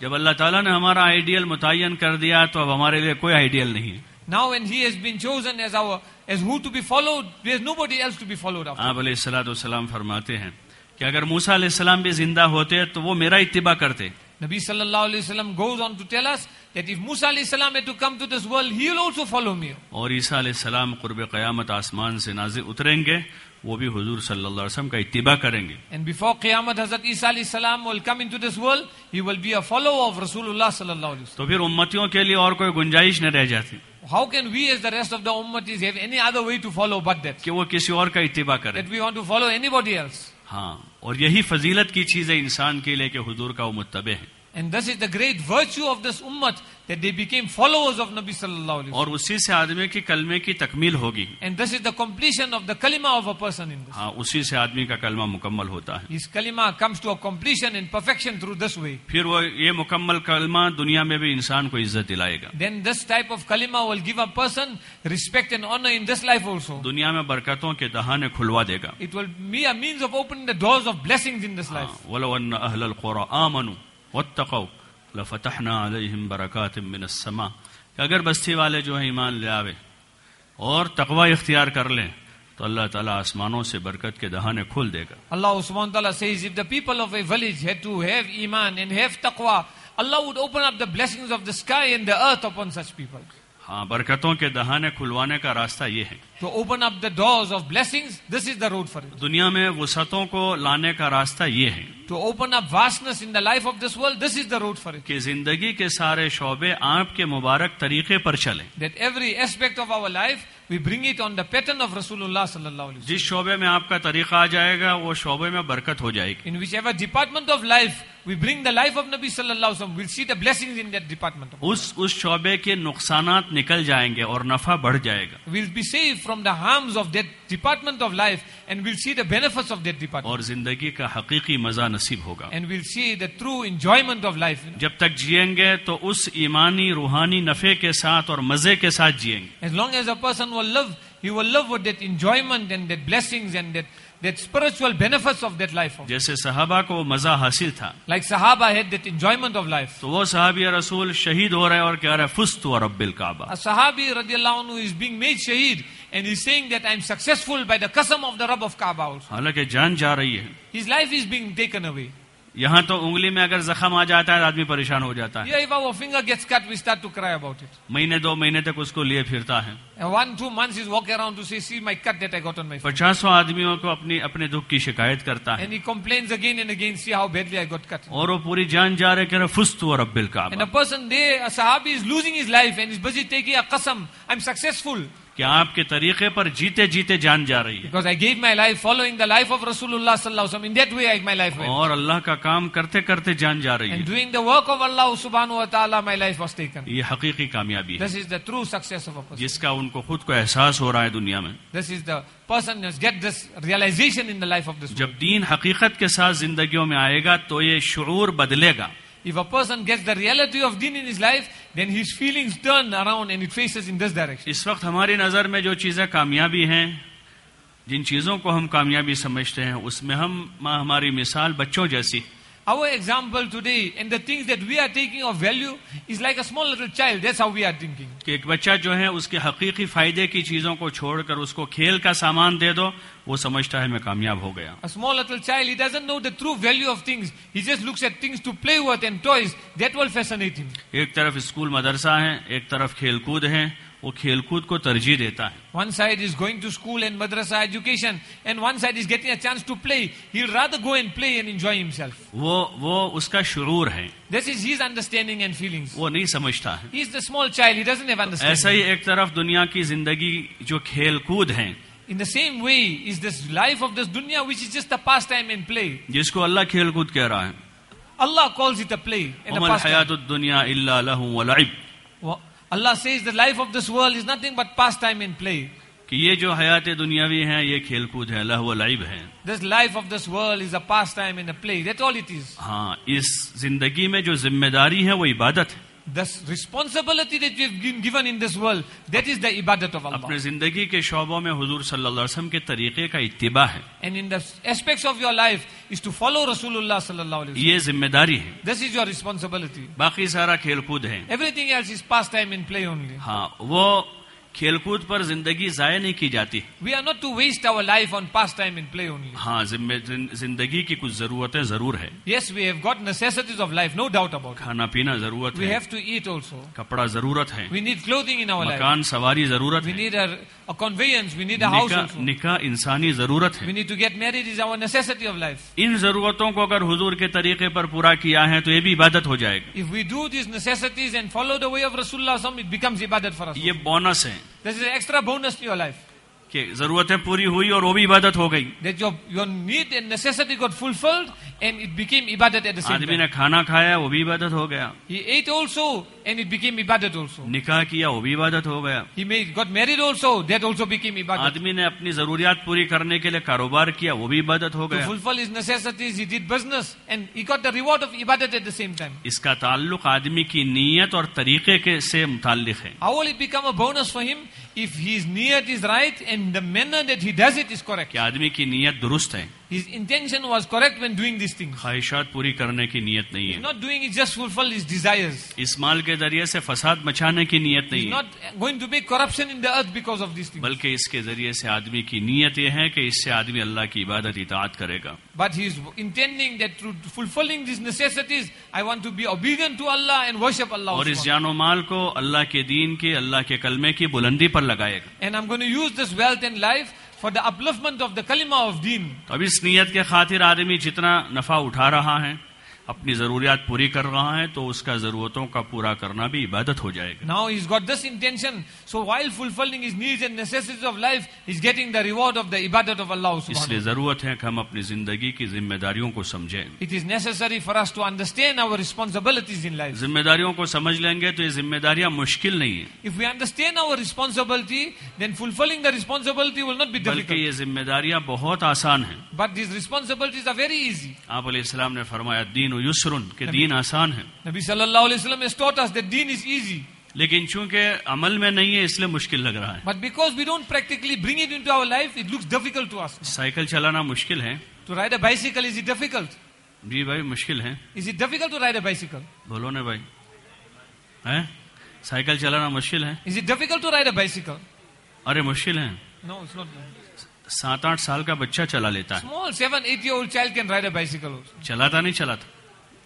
جب اللہ تعالیٰ نے ہمارا آئیڈیل متعین کر دیا تو اب ہمارے لیے کوئی آئیڈیل نہیں آپ علیہ السلام فرماتے ہیں کہ اگر موسا علیہ السلام بھی زندہ ہوتے تو وہ میرا اتباع کرتے Nabi sallallahu alaihi wasallam goes on to tell us that if Musa alayhi salam had to come to this world, he will also follow me. Or Isa alayhi salam qurb qiyamat asman se nazil utrenge, wo bhi huzur sallallahu alayhi wa sallam ka itiba karenge. And before qiyamat, Hazrat Isa alayhi will come into this world, he will be a follower of Rasulullah sallallahu alaihi wasallam. sallam. How can we as the rest of the ummatis have any other way to follow but that? That we want to follow anybody else. ہاں اور یہی فضیلت کی چیز ہے انسان کے لیے کہ حضور کا وہ متبع ہے And this is the great virtue of this ummah that they became followers of Nabi sallallahu alaihi wasallam. اور اسی سے آدمی کی کلمے کی تکمیل ہوگی. And this is the completion of the kalima of a person in this. ہاں اسی سے آدمی کا کلمہ مکمل ہوتا ہے. His kalima comes to a completion and perfection through this way. پھر وہ یہ مکمل کلمہ دنیا میں بھی انسان کو عزت دلائے گا. Then this type of kalima will give a person respect and honor in this life also. دنیا میں برکتوں کے دہانے کھلوا دے گا. It will be a means of opening the doors of blessings in this life. ولو ان اهل القرى امنوا واتقوا لفتحنا علیہم برکات من السما کہ اگر بستی والے جو ہیں ایمان لے آوے اور تقوی اختیار کر لیں تو اللہ تعالیٰ آسمانوں سے برکت کے دہانے کھول دے گا اللہ عثمان تعالیٰ says if the people of a village had to have iman and have taqwa Allah would open up the blessings of the sky and the earth upon such people ہاں برکتوں کے دہانے کھلوانے کا راستہ یہ ہے تو open up the doors this is the road for دنیا میں وسعتوں کو لانے کا راستہ یہ ہے تو open up vastness in the life of this world this is the road for کہ زندگی کے سارے شعبے آپ کے مبارک طریقے پر چلے aspect of our life we bring it on the pattern of Rasool Allah صلی اللہ علیہ جس شعبے میں آپ کا طریقہ آ جائے گا وہ شعبے میں برکت ہو جائے گی in whichever department of life اس اس شعبے کے نقصانات نکل جائیں گے اور نفع بڑھ جائے گا اور زندگی کا حقیقی مزہ نصیب ہوگا ٹرو لائف جب تک جیئیں گے تو اس ایمانی روحانی نفع کے ساتھ اور مزے کے ساتھ جیئیں گے as long as a that spiritual benefits of that life of जैसे सहाबा को मजा हासिल था like sahaba had that enjoyment of life तो वो सहाबी रसूल शहीद हो रहे हैं और कह रहे हैं फुस्त व रब्बिल काबा a sahabi radhiyallahu anhu is being made shaheed and he's saying that i'm successful by the qasam of the rabb of kaaba also हालांकि जान जा रही है his life is being taken away یہاں تو انگلی میں اگر زخم آ جاتا ہے آدمی پریشان ہو جاتا ہے مہینے مہینے دو تک پچاسوں کو ہے اپنی اپنے دکھ کی شکایت کرتا اور وہ پوری جان جا رہے فست کہ آپ کے طریقے پر جیتے جیتے جان جا رہی ہے لائف آف رسول اللہ اور اللہ کا کام کرتے کرتے جان جا رہی ہے یہ حقیقی کامیابی جس کا ان کو خود کو احساس ہو رہا ہے دنیا میں دس از دا دس جب دین حقیقت کے ساتھ زندگیوں میں آئے گا تو یہ شعور بدلے گا If a person gets the reality of deen in his life اس وقت ہماری نظر میں جو چیزیں کامیابی ہیں جن چیزوں کو ہم کامیابی سمجھتے ہیں اس میں ہم ہماری مثال بچوں جیسی ایک بچہ جو ہے اس کے حقیقی فائدے کی چیزوں کو چھوڑ کر اس کو کھیل کا سامان دے دو وہ سمجھتا ہے میں کامیاب ہو گیا ایک طرف اسکول مدرسہ ہیں ایک طرف کھیل کود ہے وہ کھیل کود کو ترجیح دیتا ہے ہی وہ وہ اس کا ہے نہیں سمجھتا ایسا ایک طرف دنیا کی زندگی جو کھیل کود ہے in the same way is dunya life of this dunya which the play جس کو اللہ کھیل کود کہہ رہا ہے اللہ کال Allah says the life of this world is nothing but pastime and play. कि ये जो हयात दुनियावी हैं ये खेल कूद है लहव लाइब है this life of this world is a pastime in a play that's all it is हाँ इस जिंदगी में जो जिम्मेदारी है वो इबादत है this that that we have given in this world is responsibility عبادت اف اللہ اپنے زندگی کے شعبوں میں حضور صلی اللہ علیہ وسلم کے طریقے کا اتباع ہے and in aspects of your life is to follow Rasool Allah صلی اللہ علیہ وسلم یہ ذمہ داری ہے دس از یور رسپانسبلٹی باقی سارا کھیل کود ہے everything else is pass time in play only ہاں وہ کھیل کود پر زندگی ضائع نہیں کی جاتی we are not to waste our life on pass time in play only ہاں زندگی کی کچھ ضرورتیں ضرور ہے yes we have got necessities of life no doubt about کھانا پینا ضرورت we have to eat also کپڑا ضرورت ہے we need clothing in our life مکان سواری ضرورت ہے we need a conveyance we need a house نکاح انسانی ضرورت ہے we need to get married is our necessity of life ان ضرورتوں کو اگر حضور کے طریقے پر پورا کیا ہے تو یہ بھی عبادت ہو جائے گا if we do these necessities and follow the way of Rasool Allah صلی اللہ علیہ وسلم it becomes ibadat for us یہ بونس ہے This is an extra bonus to your life. कि जरूरतें पूरी हुई और वो भी इबादत हो गई That your need and necessity got fulfilled and it became ibadat at the same time. आदमी ने खाना खाया वो भी इबादत हो गया He ate also نکا کیا وہ بھی عبادت ہو گیا آدمی نے اپنی ضروریات پوری کرنے کے لیے کاروبار کیا وہ بھی عبادت ہو گیا اس کا تعلق آدمی کی نیت اور طریقے کے متعلق ہے آدمی کی نیت درست ہے His intention was correct when doing these things. ख्वाहिशात पूरी करने की नियत नहीं है. He's not doing it just fulfill his desires. इस माल के जरिए से फसाद मचाने की नियत नहीं है. not going to be corruption in the earth because of these things. बल्कि इसके जरिए से आदमी की नियत यह है कि इससे आदमी अल्लाह की इबादत इताअत करेगा. But he is intending that through fulfilling these necessities, I want to be obedient to Allah and worship Allah. और इस जानो माल को अल्लाह के दीन के अल्लाह के कलमे की बुलंदी पर लगाएगा. And I'm going to use this wealth and life for the upliftment of the kalima of deen اب اس نیت کے خاطر آدمی جتنا نفع اٹھا رہا ہے اپنی ضروریات پوری کر رہا ہے تو اس کا ضرورتوں کا پورا کرنا بھی عبادت ہو جائے گا now is got this intention so while fulfilling is needs and necessities of life is getting the reward of the ibadat of Allah اس لیے ضرورت ہے کہ ہم اپنی زندگی کی ذمہ داریوں کو سمجھیں it is necessary for us to understand our responsibilities in life ذمہ داریوں کو سمجھ لیں گے تو یہ ذمہ داریاں مشکل نہیں ہیں if we understand our responsibility then fulfilling the responsibility will not be difficult بلکہ یہ ذمہ داریاں بہت آسان ہیں but these responsibilities are very easy آپ علیہ السلام نے فرمایا دین یسرن کہ دین آسان ہے نبی صلی اللہ علیہ وسلم لیکن چونکہ عمل میں نہیں ہے اس لیے چلانا مشکل ہے جی بھائی بھائی مشکل مشکل مشکل ہے ہے ہے بولو سائیکل چلانا ارے سات آٹھ سال کا بچہ چلا لیتا ہے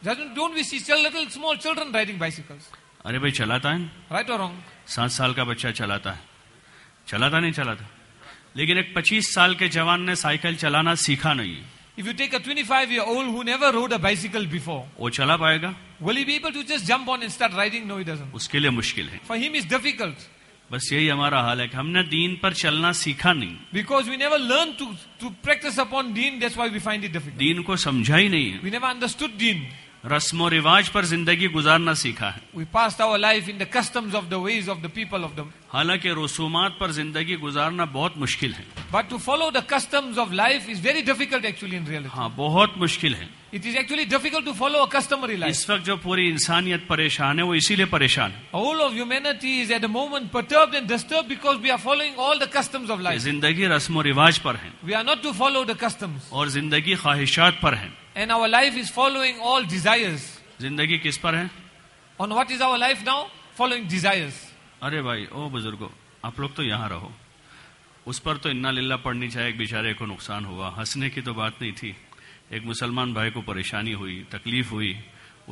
ارے بھائی چلاتا چلاتا چلاتا چلاتا ہے ہے سات سال سال کا بچہ نہیں نہیں لیکن ایک پچیس کے جوان نے سائیکل چلانا سیکھا وہ چلا پائے گا اس کے مشکل ہے ہے بس یہی ہمارا حال کہ ہم نے دین پر چلنا سیکھا نہیں بیکوز دین کو سمجھا ہی نہیں ہے رسم و رواج پر زندگی گزارنا سیکھا ہے حالانکہ رسومات پر زندگی گزارنا بہت مشکل ہے but to follow the customs of life is very difficult actually ہاں بہت مشکل ہے It is actually difficult to follow a customary life. اس وقت جو پوری انسانیت پریشان ہے وہ اسی لیے پریشان All of humanity is at the moment perturbed and disturbed because we are following all the customs of life. زندگی رسم و رواج پر ہیں. We are not to follow the customs. اور زندگی خواہشات پر ہیں. And our life is following all desires. زندگی کس پر ہے؟ On what is our life now? Following desires. ارے بھائی او بزرگو آپ لوگ تو یہاں رہو اس پر تو انا للہ پڑھنی چاہے ایک بیچارے کو نقصان ہوا ہنسنے کی تو بات نہیں تھی ایک مسلمان بھائی کو پریشانی ہوئی تکلیف ہوئی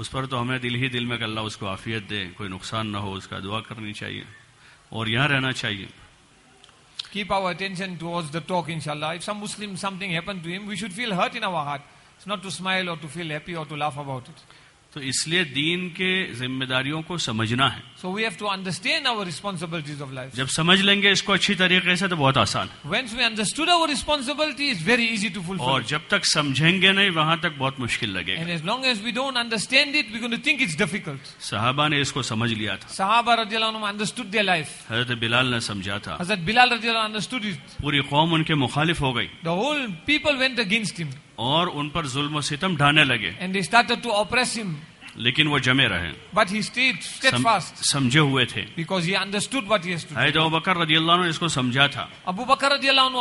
اس پر تو ہمیں دل ہی دل میں کہ اللہ اس کو آفیت دے کوئی نقصان نہ ہو اس کا دعا کرنی چاہیے اور یہاں رہنا چاہیے کیپ about اٹینشن تو اس لیے دین کے ذمہ داریوں کو سمجھنا ہے so we have to understand our responsibilities of life جب سمجھ لیں گے اس کو اچھی طریقے سے تو بہت آسان ہے once we understood our responsibility is very easy to fill اور جب تک سمجھیں گے نہیں وہاں تک بہت مشکل لگے گا and as long as we don't understand it we gonna think it's difficult صحابہ نے اس کو سمجھ لیا تھا صحابہ رضی اللہ عنہم انڈرسٹوڈ دیئر لائف حضرت بلال نے سمجھا تھا حضرت بلال رضی اللہ عنہ انڈرسٹوڈ پوری قوم ان کے مخالف ہو گئی the whole people went against him اور ان پر ظلم و ستم ڈھانے لگے لیکن وہ جمے رہے بٹ ہی سمجھے ہوئے تھے اس کو سمجھا تھا ابو بکر ردی اللہ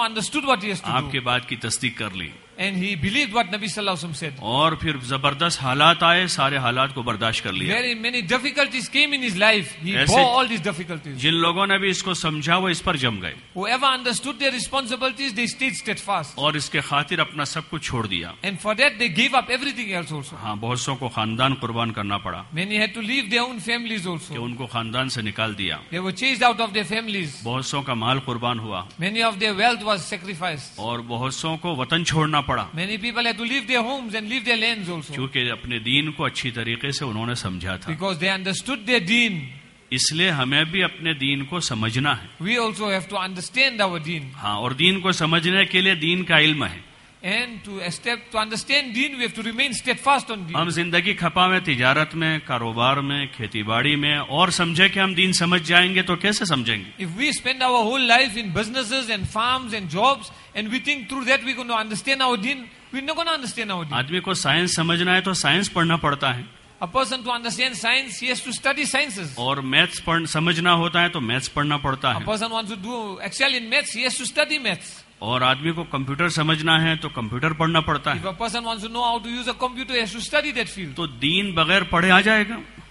آپ کے بعد کی تصدیق کر لی اور پھر زبردست حالات آئے سارے حالات کو برداشت کر لیفکلٹیز جن لوگوں نے اس پر جم گئے رسپانس اور اس کے خاطر اپنا سب کچھ چھوڑ دیا ہاں، بہت سو خاندان قربان کرنا پڑا ان کو خاندان سے نکال دیا بہت سو کا مال قربان ہوا many of their wealth was sacrifice اور بہت سو کو وطن چھوڑنا پڑا پڑا many people have to leave their homes and leave their lands also کیونکہ اپنے دین کو اچھی طریقے سے انہوں نے سمجھا تھا بیکاز دے انڈرسٹڈ دیئر دین اس لیے ہمیں بھی اپنے دین کو سمجھنا ہے we also have to understand دین ہاں اور دین کو سمجھنے کے لیے دین کا علم ہے ہم زندگی تجارت میں کاروبار میں کھیتی باڑی میں اور سمجھے کہ ہم دین سمجھ جائیں گے تو کیسے سمجھیں گے آدمی کو سائنس سمجھنا ہے تو سائنس پڑھنا ٹو اسٹڈیز اور سمجھنا ہوتا ہے ہے تو پڑھنا اور آدمی کو کمپیوٹر سمجھنا ہے تو کمپیوٹر پڑھنا پڑتا ہے تو دین بغیر پڑھے آ جائے گا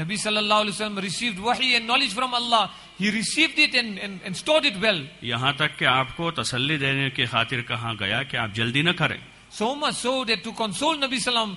Nabi sallallahu alaihi wasallam received wahi and knowledge from Allah. He received it and, and, and stored it well. यहाँ तक कि आपको तसल्ली देने के खातिर कहा गया कि आप जल्दी न करें. So much so that to console Nabi sallam,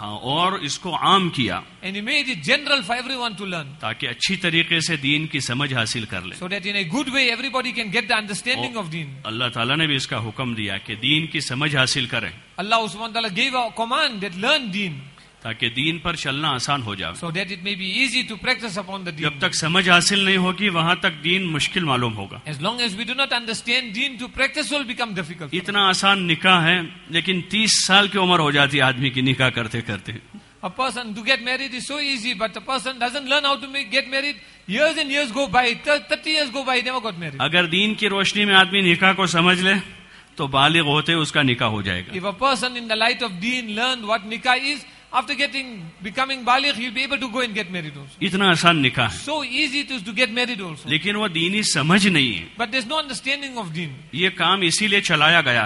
ہاں اور اس کو عام کیا made is general for every one to learn تاکہ اچھی طریقے سے دین کی سمجھ حاصل کر لے گے اللہ تعالیٰ نے بھی اس کا حکم دیا کہ دین کی سمجھ حاصل کریں اللہ عثمان تعالیٰ تاکہ دین پر چلنا آسان ہو جائے so that it may be easy to practice upon the جب تک سمجھ حاصل نہیں ہوگی وہاں تک دین مشکل معلوم ہوگا as long as we do not understand deen to practice will become difficult اتنا آسان نکاح ہے لیکن تیس سال کی عمر ہو جاتی آدمی کی نکاح کرتے کرتے A person to get married is so easy, but the person doesn't learn how to make, get married. Years and years go by, 30 years go by, never got married. اگر دین کی روشنی میں آدمی نکاح کو سمجھ لے تو بالغ ہوتے اس کا نکاح ہو جائے گا. If a person in the light of deen learned what nikah is, اتنا سمجھ نہیں کام اسی لیے چلایا گیا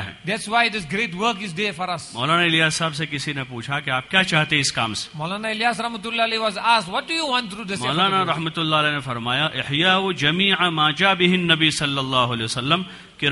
کسی نے پوچھا کہ آپ کیا چاہتے اس کام سے مولانا رحمت اللہ نے فرمایا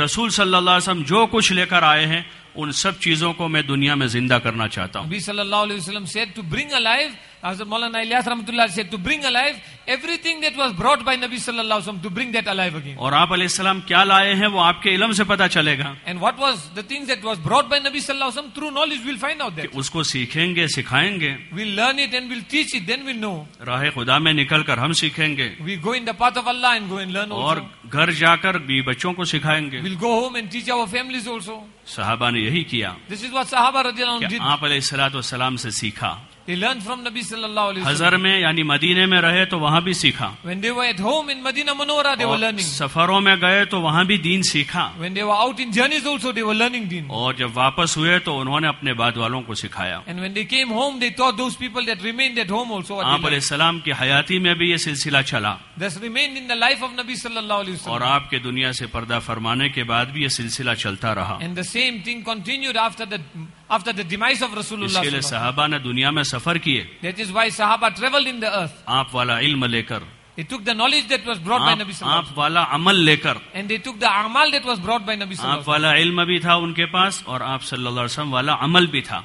رسول صلی اللہ علیہ وسلم جو کچھ لے کر آئے ہیں ان سب چیزوں کو میں دنیا میں زندہ کرنا چاہتا ہوں صلی اللہ علیہ وسلم said to bring alive Hazrat Maulana Ilyas rahmatullah said to bring alive everything that was brought by Nabi sallallahu alaihi wasallam to bring that alive again. اور آپ علیہ السلام کیا لائے ہیں وہ آپ کے علم سے پتہ چلے گا. And what was the things that was brought by Nabi sallallahu alaihi wasallam through knowledge we'll find out that. اس کو سیکھیں گے سکھائیں گے. We'll learn it and we'll teach it then we'll know. راہ خدا میں نکل کر ہم سیکھیں گے. We go in the path of Allah and go and learn also. اور گھر جا کر بھی بچوں کو سکھائیں گے. We'll go home and teach our families also. صحابہ نے یہی کیا. This is what صحابہ رضی اللہ عنہ did. آپ علیہ السلام سے سیکھا. میں یعنی مدینے میں رہے تو وہاں بھی سیکھا سفروں میں گئے تو وہاں بھی دین سیکھا اور جب واپس ہوئے تو انہوں نے اپنے بعد والوں کو سکھایا آپ علیہ السلام کی حیاتی میں بھی یہ سلسلہ چلا صلی اللہ علیہ اور آپ کے دنیا سے پردہ فرمانے کے بعد بھی یہ سلسلہ چلتا رہا of the dies of Rasool اللہ صحابہ نے دنیا میں سفر کیے از وائی صحابہ ٹریول ان دا آپ والا علم لے کر لے کر آپ والا علم بھی تھا ان کے پاس اور آپ صلی اللہ علیہ وسلم والا عمل بھی تھا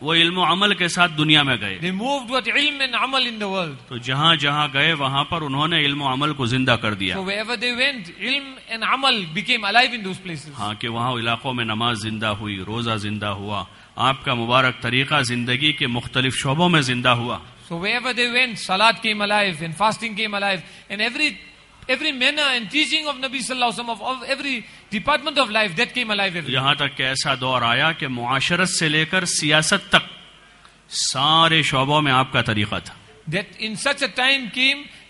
وہ علم و عمل کے ساتھ دنیا میں گئے تو جہاں جہاں گئے وہاں پر انہوں نے علم و عمل کو زندہ کر دیا ہاں کہ وہاں علاقوں میں نماز زندہ ہوئی روزہ زندہ ہوا آپ کا مبارک طریقہ زندگی کے مختلف شعبوں میں زندہ ہوا صلی اللہ علیہ ڈپارٹمنٹ آف لائف کے ایسا دور آیا کہ معاشرت سے لے کر سیاست تک سارے شعبوں میں آپ کا طریقہ تھا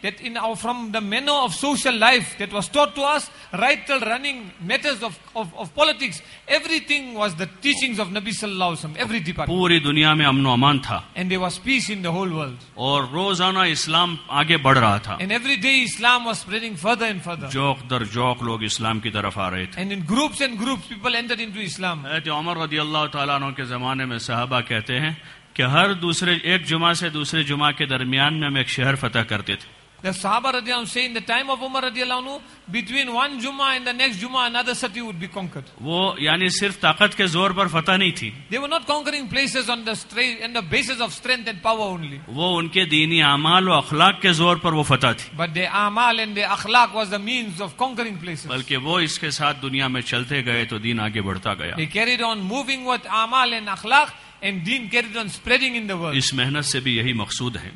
that in our, from the manner of social life that was taught to us, right till running matters of, of, of politics, everything was the teachings of Nabi Sallallahu Alaihi Wasallam, every department. Puri duniya mein amno aman tha. And there was peace in the whole world. Aur rozana Islam aage bad raha tha. And every day Islam was spreading further and further. Jok dar jok log Islam ki taraf aa rahe the. And in groups and groups people entered into Islam. Hayat Umar radiyallahu ta'ala anhu ke zamane mein sahaba kehte hain کہ ہر دوسرے ایک جمعہ سے دوسرے جمعہ کے درمیان میں ہم ایک شہر فتح کرتے تھے The Sahaba radiallahu say in the time of Umar radiallahu between one Juma and the next Juma another city would be conquered. वो यानी सिर्फ ताकत के जोर पर फतह नहीं थी. They were not conquering places on the strength and the basis of strength and power only. वो उनके दीनी आमाल और अखलाक के जोर पर वो फतह थी. But the amal and the akhlaq was the means of conquering places. बल्कि वो इसके साथ दुनिया में चलते गए तो दीन आगे बढ़ता गया. He carried on moving with amal and akhlaq محنت سے بھی یہی مقصود ہے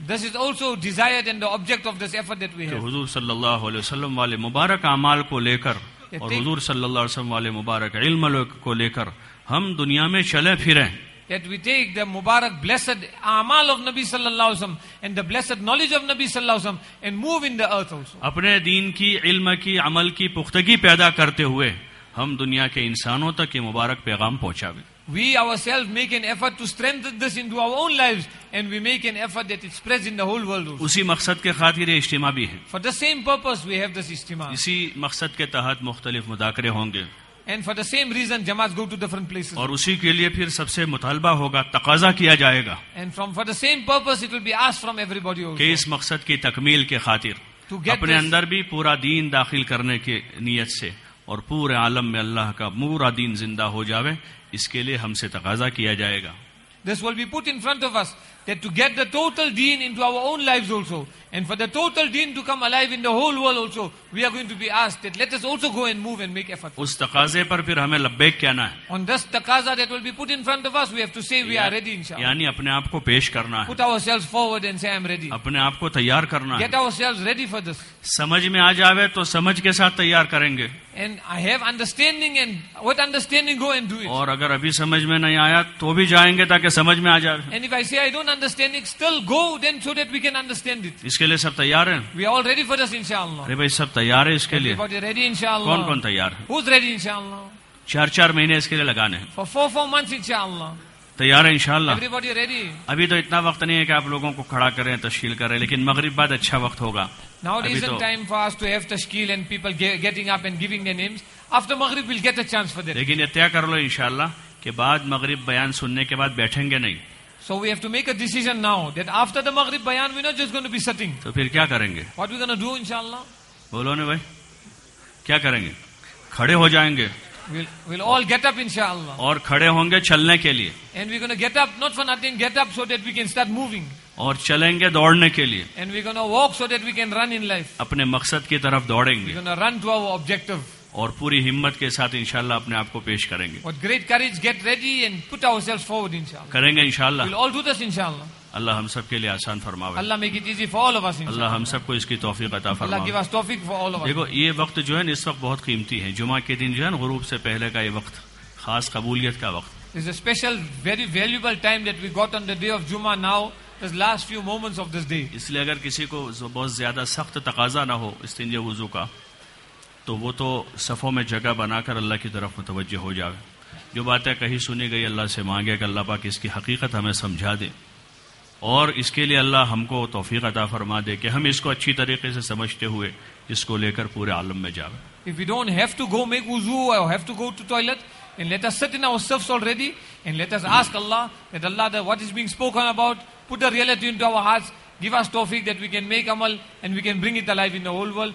صلی اللہ علیہ وسلم والے مبارک امال کو لے کر اور حضور صلی اللہ علام والے مبارک علم کو لے کر ہم دنیا میں چلے پھرے مبارک موو اپنے دین کی علم کی عمل کی پختگی پیدا کرتے ہوئے ہم دنیا کے انسانوں تک یہ مبارک پیغام پہنچا گئے we our self make an ایف ٹو اسٹرینتھ کے تحت مختلف مداخرے ہوں گے اور اسی کے لیے سب سے مطالبہ ہوگا تقاضا کیا جائے گا اس مقصد کی تکمیل کے خاطر اندر بھی پورا دین داخل کرنے کی نیت سے اور پورے عالم میں اللہ کا پورا دین زندہ ہو جاوے اس کے لیے ہم سے تقاضا کیا جائے گا this will be put in front of us that to get the total deen into our own lives also, and for the total deen to come alive in the whole world also, we are going to be asked that let us also go and move and make effort. On this takaza that will be put in front of us, we have to say we are ready inshallah. Put ourselves forward and say I am ready. अपने आप को तैयार करना Get ourselves ready for this. समझ में आ जावे तो समझ के साथ तैयार करेंगे. And I have understanding and with understanding go and do it. और अगर अभी समझ में नहीं आया तो भी जाएंगे ताकि समझ में आ जाए. And if I say I don't سب تیار ہیں سب تیار ہے اس کے لیے چار چار مہینے تیار ابھی تو اتنا وقت نہیں ہے کہ آپ لوگوں کو کھڑا کریں تشکیل کریں لیکن مغرب بعد اچھا وقت ہوگا نوٹ ریزنگ اپڈیب لیکن طے کر لو ان شاء اللہ بعد مغرب بیان سننے کے بعد بیٹھیں گے نہیں So we have to make a decision now that after the Maghrib Bayan, we're not just going to be sitting. So, what are What we going to do, inshallah? बोलो ना भाई क्या करेंगे खड़े हो जाएंगे We'll, we'll all get up, inshallah. और खड़े होंगे चलने के लिए And we're going to get up, not for nothing, get up so that we can start moving. और चलेंगे दौड़ने के लिए And we're going to walk so that we can run in life. अपने मकसद की तरफ We're दौड़ेंगे going to run to our objective. اور پوری ہمت کے ساتھ انشاءاللہ اپنے آپ کو پیش کریں گے کریں گے انشاءاللہ اللہ اللہ ہم ہم سب سب کے آسان فرماوے فرماوے کو اس کی توفیق عطا دیکھو یہ وقت جو ہے اس وقت بہت قیمتی ہے جمعہ کے دن جو ہے غروب سے پہلے کا یہ وقت خاص قبولیت کا وقت اس لیے اگر کسی کو بہت زیادہ سخت تقاضا نہ ہو اس تنجے وضو کا تو وہ تو صفوں میں جگہ بنا کر اللہ کی طرف متوجہ ہو جائے جو باتیں کہیں سنی گئی اللہ سے مانگے کہ اللہ پاک اس کی حقیقت ہمیں سمجھا دے اور اس کے لیے اللہ ہم کو توفیق عطا فرما دے کہ ہم اس کو اچھی طریقے سے سمجھتے ہوئے اس کو لے کر پورے عالم میں جاوے if we don't have to go make wuzu or have to go to toilet and let us sit in ourselves already and let us ask Allah that Allah that what is being spoken about put the reality into our hearts give us tawfiq that we can make amal and we can bring it alive in the whole world